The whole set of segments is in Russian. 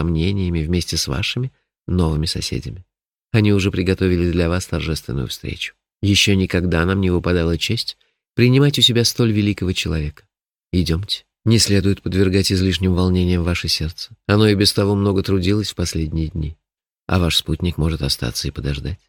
сомнениями вместе с вашими новыми соседями. Они уже приготовили для вас торжественную встречу. Еще никогда нам не выпадала честь принимать у себя столь великого человека. Идемте. Не следует подвергать излишним волнениям ваше сердце. Оно и без того много трудилось в последние дни. А ваш спутник может остаться и подождать,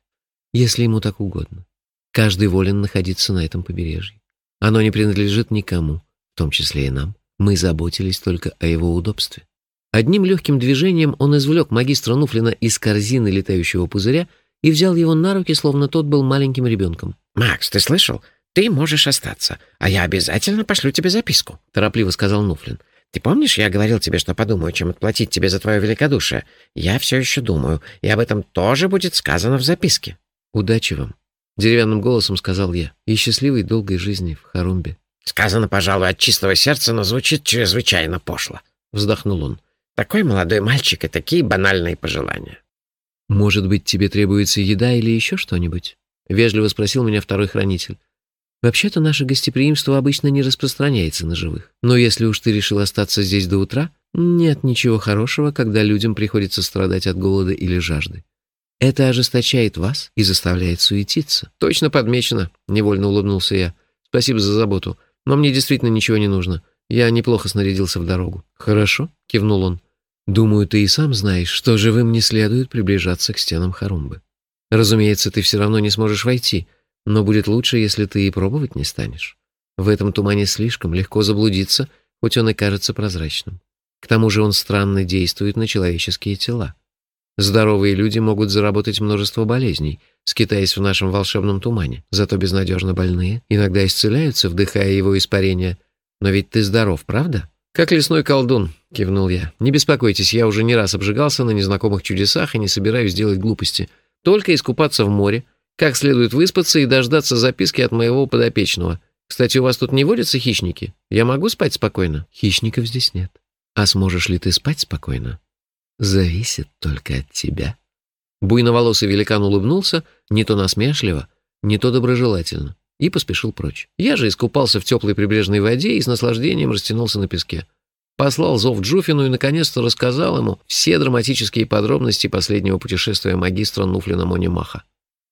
если ему так угодно. Каждый волен находиться на этом побережье. Оно не принадлежит никому, в том числе и нам. Мы заботились только о его удобстве. Одним легким движением он извлек магистра Нуфлина из корзины летающего пузыря и взял его на руки, словно тот был маленьким ребенком. «Макс, ты слышал? Ты можешь остаться, а я обязательно пошлю тебе записку», — торопливо сказал Нуфлин. «Ты помнишь, я говорил тебе, что подумаю, чем отплатить тебе за твое великодушие? Я все еще думаю, и об этом тоже будет сказано в записке». «Удачи вам», — деревянным голосом сказал я, — «и счастливой долгой жизни в Харумбе». «Сказано, пожалуй, от чистого сердца, но звучит чрезвычайно пошло», — вздохнул он. Такой молодой мальчик и такие банальные пожелания. «Может быть, тебе требуется еда или еще что-нибудь?» — вежливо спросил меня второй хранитель. «Вообще-то наше гостеприимство обычно не распространяется на живых. Но если уж ты решил остаться здесь до утра, нет ничего хорошего, когда людям приходится страдать от голода или жажды. Это ожесточает вас и заставляет суетиться». «Точно подмечено», — невольно улыбнулся я. «Спасибо за заботу, но мне действительно ничего не нужно. Я неплохо снарядился в дорогу». «Хорошо», — кивнул он. Думаю, ты и сам знаешь, что живым не следует приближаться к стенам Харумбы. Разумеется, ты все равно не сможешь войти, но будет лучше, если ты и пробовать не станешь. В этом тумане слишком легко заблудиться, хоть он и кажется прозрачным. К тому же он странно действует на человеческие тела. Здоровые люди могут заработать множество болезней, скитаясь в нашем волшебном тумане, зато безнадежно больные иногда исцеляются, вдыхая его испарения. Но ведь ты здоров, правда? «Как лесной колдун», — кивнул я. «Не беспокойтесь, я уже не раз обжигался на незнакомых чудесах и не собираюсь делать глупости. Только искупаться в море, как следует выспаться и дождаться записки от моего подопечного. Кстати, у вас тут не водятся хищники? Я могу спать спокойно?» «Хищников здесь нет. А сможешь ли ты спать спокойно?» «Зависит только от тебя». Буйноволосый великан улыбнулся, не то насмешливо, не то доброжелательно и поспешил прочь. Я же искупался в теплой прибрежной воде и с наслаждением растянулся на песке. Послал зов Джуфину и, наконец-то, рассказал ему все драматические подробности последнего путешествия магистра Нуфлина Монимаха.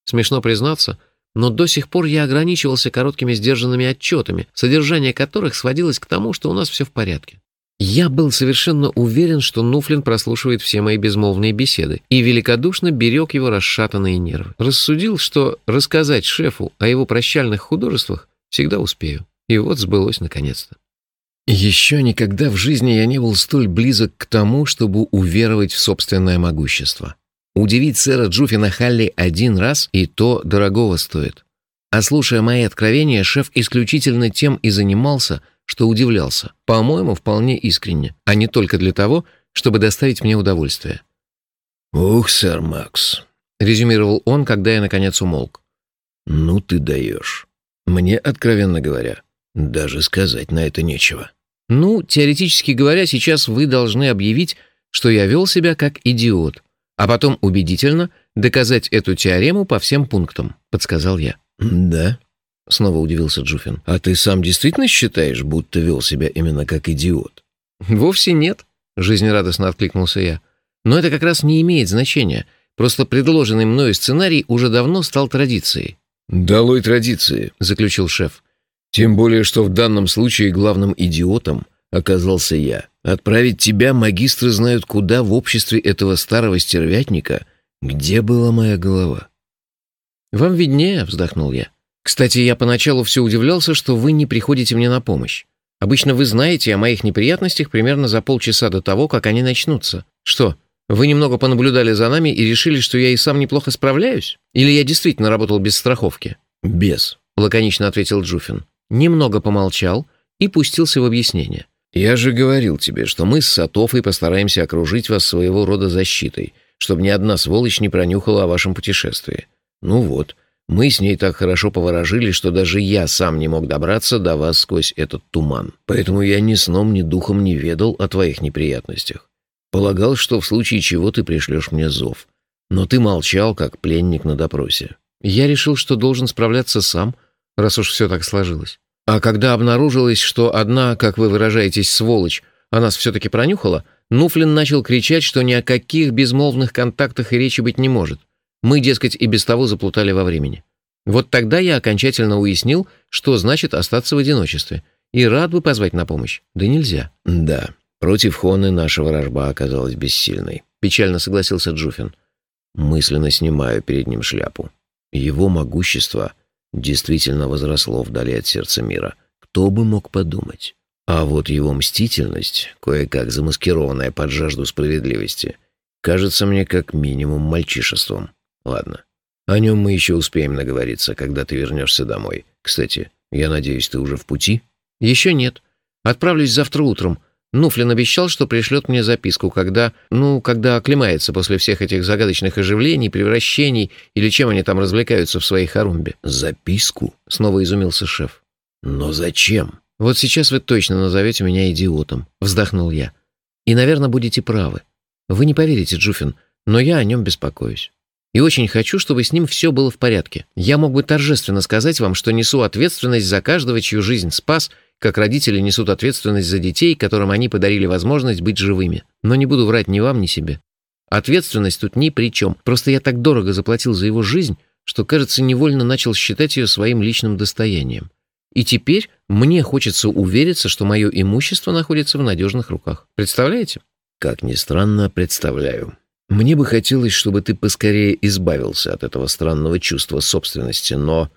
Смешно признаться, но до сих пор я ограничивался короткими сдержанными отчетами, содержание которых сводилось к тому, что у нас все в порядке. Я был совершенно уверен, что Нуфлин прослушивает все мои безмолвные беседы и великодушно берег его расшатанные нервы. Рассудил, что рассказать шефу о его прощальных художествах всегда успею. И вот сбылось наконец-то. Еще никогда в жизни я не был столь близок к тому, чтобы уверовать в собственное могущество. Удивить сэра Джуфина Халли один раз и то дорогого стоит. А слушая мои откровения, шеф исключительно тем и занимался – что удивлялся, по-моему, вполне искренне, а не только для того, чтобы доставить мне удовольствие. «Ух, сэр Макс», — резюмировал он, когда я, наконец, умолк. «Ну ты даешь. Мне, откровенно говоря, даже сказать на это нечего». «Ну, теоретически говоря, сейчас вы должны объявить, что я вел себя как идиот, а потом убедительно доказать эту теорему по всем пунктам», — подсказал я. «Да?» — снова удивился Джуфин. «А ты сам действительно считаешь, будто вел себя именно как идиот?» «Вовсе нет», — жизнерадостно откликнулся я. «Но это как раз не имеет значения. Просто предложенный мною сценарий уже давно стал традицией». «Долой традиции», — заключил шеф. «Тем более, что в данном случае главным идиотом оказался я. Отправить тебя магистры знают куда в обществе этого старого стервятника. Где была моя голова?» «Вам виднее», — вздохнул я. Кстати, я поначалу все удивлялся, что вы не приходите мне на помощь. Обычно вы знаете о моих неприятностях примерно за полчаса до того, как они начнутся. Что, вы немного понаблюдали за нами и решили, что я и сам неплохо справляюсь? Или я действительно работал без страховки?» «Без», — лаконично ответил Джуфин. Немного помолчал и пустился в объяснение. «Я же говорил тебе, что мы с Сатофой постараемся окружить вас своего рода защитой, чтобы ни одна сволочь не пронюхала о вашем путешествии. Ну вот, мы с ней так хорошо поворожились, что даже я сам не мог добраться до вас сквозь этот туман. Поэтому я ни сном, ни духом не ведал о твоих неприятностях. Полагал, что в случае чего ты пришлешь мне зов. Но ты молчал, как пленник на допросе. Я решил, что должен справляться сам, раз уж все так сложилось. А когда обнаружилось, что одна, как вы выражаетесь, сволочь, а нас все-таки пронюхала, Нуфлин начал кричать, что ни о каких безмолвных контактах и речи быть не может. Мы, дескать, и без того заплутали во времени. Вот тогда я окончательно уяснил, что значит остаться в одиночестве. И рад бы позвать на помощь. Да нельзя. Да, против Хоны наша ворожба оказалась бессильной. Печально согласился Джуфин. Мысленно снимаю перед ним шляпу. Его могущество действительно возросло вдали от сердца мира. Кто бы мог подумать? А вот его мстительность, кое-как замаскированная под жажду справедливости, кажется мне как минимум мальчишеством. Ладно, о нем мы еще успеем наговориться, когда ты вернешься домой. Кстати, я надеюсь, ты уже в пути? Еще нет. Отправлюсь завтра утром. Нуфлин обещал, что пришлет мне записку, когда, ну, когда оклемается после всех этих загадочных оживлений, превращений или чем они там развлекаются в своей хорумбе. «Записку?» — снова изумился шеф. «Но зачем?» «Вот сейчас вы точно назовете меня идиотом», — вздохнул я. «И, наверное, будете правы. Вы не поверите, Джуфин, но я о нем беспокоюсь. И очень хочу, чтобы с ним все было в порядке. Я мог бы торжественно сказать вам, что несу ответственность за каждого, чью жизнь спас, как родители несут ответственность за детей, которым они подарили возможность быть живыми. Но не буду врать ни вам, ни себе. Ответственность тут ни при чем. Просто я так дорого заплатил за его жизнь, что, кажется, невольно начал считать ее своим личным достоянием. И теперь мне хочется увериться, что мое имущество находится в надежных руках. Представляете? Как ни странно, представляю. Мне бы хотелось, чтобы ты поскорее избавился от этого странного чувства собственности, но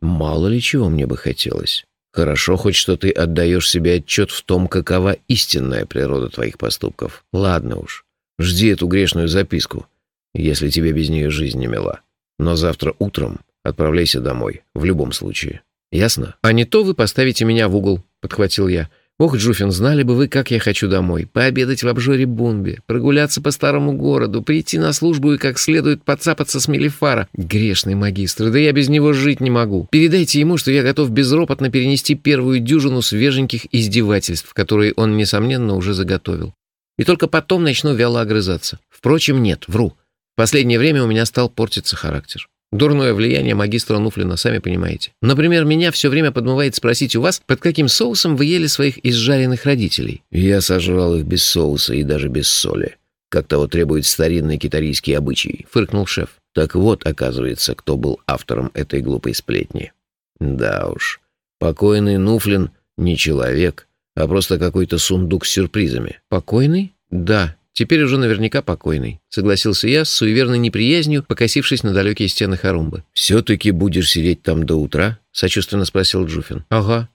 мало ли чего мне бы хотелось. Хорошо хоть, что ты отдаешь себе отчет в том, какова истинная природа твоих поступков. Ладно уж, жди эту грешную записку, если тебе без нее жизнь не мила. Но завтра утром отправляйся домой, в любом случае. Ясно? А не то вы поставите меня в угол, подхватил я. Ох, Джуфин, знали бы вы, как я хочу домой. Пообедать в обжоре Бунби, прогуляться по старому городу, прийти на службу и как следует подцапаться с Мелифара. Грешный магистр, да я без него жить не могу. Передайте ему, что я готов безропотно перенести первую дюжину свеженьких издевательств, которые он, несомненно, уже заготовил. И только потом начну вяло огрызаться. Впрочем, нет, вру. В последнее время у меня стал портиться характер. Дурное влияние магистра Нуфлина, сами понимаете. Например, меня все время подмывает спросить у вас, под каким соусом вы ели своих изжаренных родителей? Я сожрал их без соуса и даже без соли. Как того требует старинный китарийский обычай, фыркнул шеф. Так вот, оказывается, кто был автором этой глупой сплетни. Да уж, покойный Нуфлин не человек, а просто какой-то сундук с сюрпризами. Покойный? Да, Теперь уже наверняка покойный, согласился я с суеверной неприязнью, покосившись на далекие стены Харумбы. «Все-таки будешь сидеть там до утра?» — сочувственно спросил Джуфин. «Ага.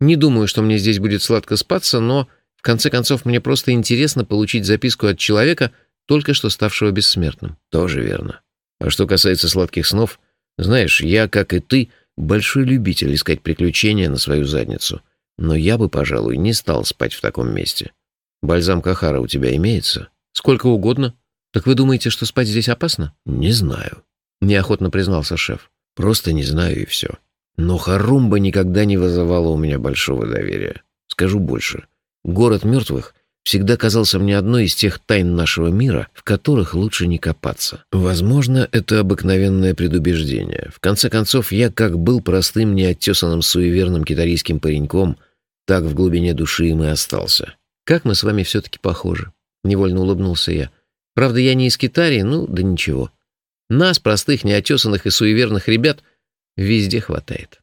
Не думаю, что мне здесь будет сладко спаться, но, в конце концов, мне просто интересно получить записку от человека, только что ставшего бессмертным». «Тоже верно. А что касается сладких снов, знаешь, я, как и ты, большой любитель искать приключения на свою задницу, но я бы, пожалуй, не стал спать в таком месте». Бальзам Кахара у тебя имеется? Сколько угодно. Так вы думаете, что спать здесь опасно? Не знаю. Неохотно признался шеф. Просто не знаю и все. Но Харумба никогда не вызывала у меня большого доверия. Скажу больше. Город мертвых всегда казался мне одной из тех тайн нашего мира, в которых лучше не копаться. Возможно, это обыкновенное предубеждение. В конце концов, я как был простым, неоттесанным, суеверным китарийским пареньком, так в глубине души им и остался. Как мы с вами все-таки похожи. Невольно улыбнулся я. Правда, я не из Китарии, ну да ничего. Нас, простых, неотесанных и суеверных ребят, везде хватает.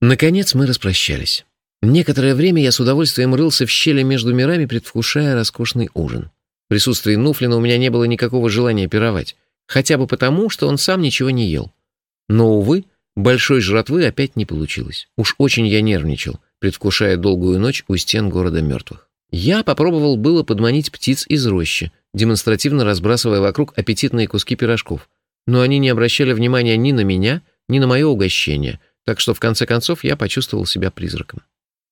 Наконец мы распрощались. Некоторое время я с удовольствием рылся в щели между мирами, предвкушая роскошный ужин. В присутствии Нуфлина у меня не было никакого желания пировать, хотя бы потому, что он сам ничего не ел. Но, увы, большой жратвы опять не получилось. Уж очень я нервничал, предвкушая долгую ночь у стен города мертвых. Я попробовал было подманить птиц из рощи, демонстративно разбрасывая вокруг аппетитные куски пирожков, но они не обращали внимания ни на меня, ни на мое угощение, так что в конце концов я почувствовал себя призраком.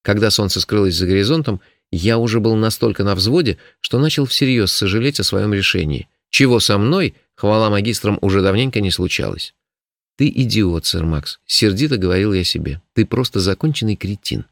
Когда солнце скрылось за горизонтом, я уже был настолько на взводе, что начал всерьез сожалеть о своем решении, чего со мной, хвала магистрам, уже давненько не случалось. «Ты идиот, сэр Макс», — сердито говорил я себе. «Ты просто законченный кретин».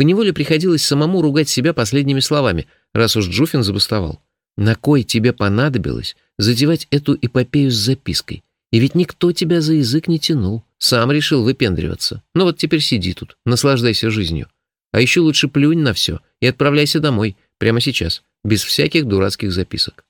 Поневоле приходилось самому ругать себя последними словами, раз уж Джуфин забастовал. На кой тебе понадобилось затевать эту эпопею с запиской? И ведь никто тебя за язык не тянул. Сам решил выпендриваться. Ну вот теперь сиди тут, наслаждайся жизнью. А еще лучше плюнь на все и отправляйся домой, прямо сейчас. без всяких дурацких записок.